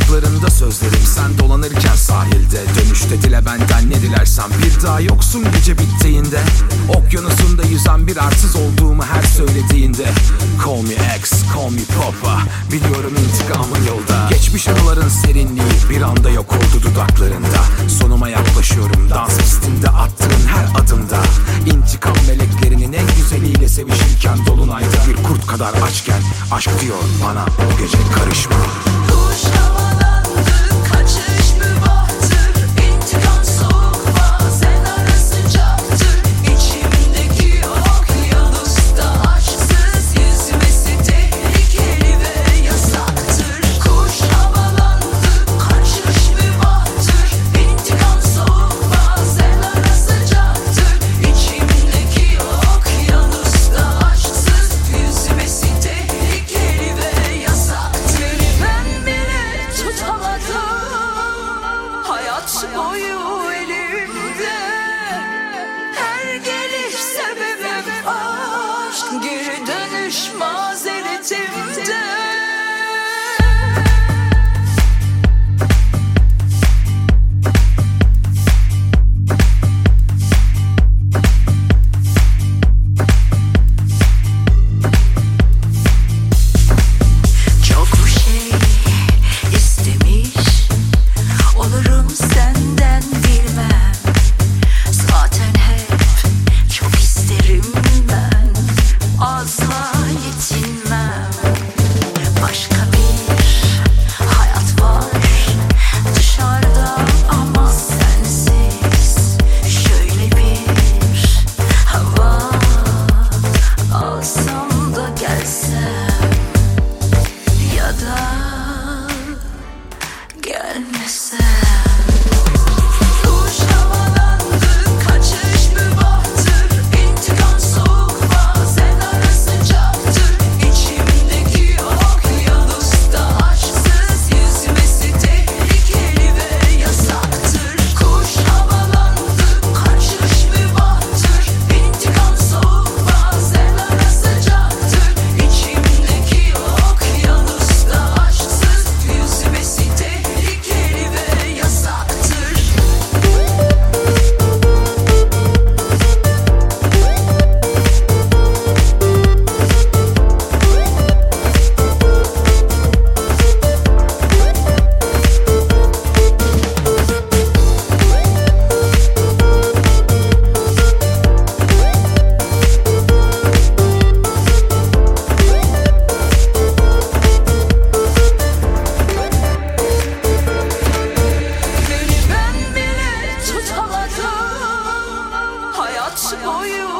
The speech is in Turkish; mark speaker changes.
Speaker 1: Dudaklarında sözlerim sen dolanırken sahilde. Dönüşte dile benden ne dilersen Bir daha yoksun gece bittiğinde. Okyanusunda yüzen bir arsız olduğumu her söylediğinde. Call me ex, call me papa. Biliyorum intikamın yolda. Geçmiş anıların serinliği bir anda yok oldu dudaklarında. Sonuma yaklaşıyorum dans pistinde attığın her adımda. İntikam meleklerinin en güzeliyle sevişirken Dolunayda bir kurt kadar açken Aşk diyor bana bu gece karışma 是 for. you.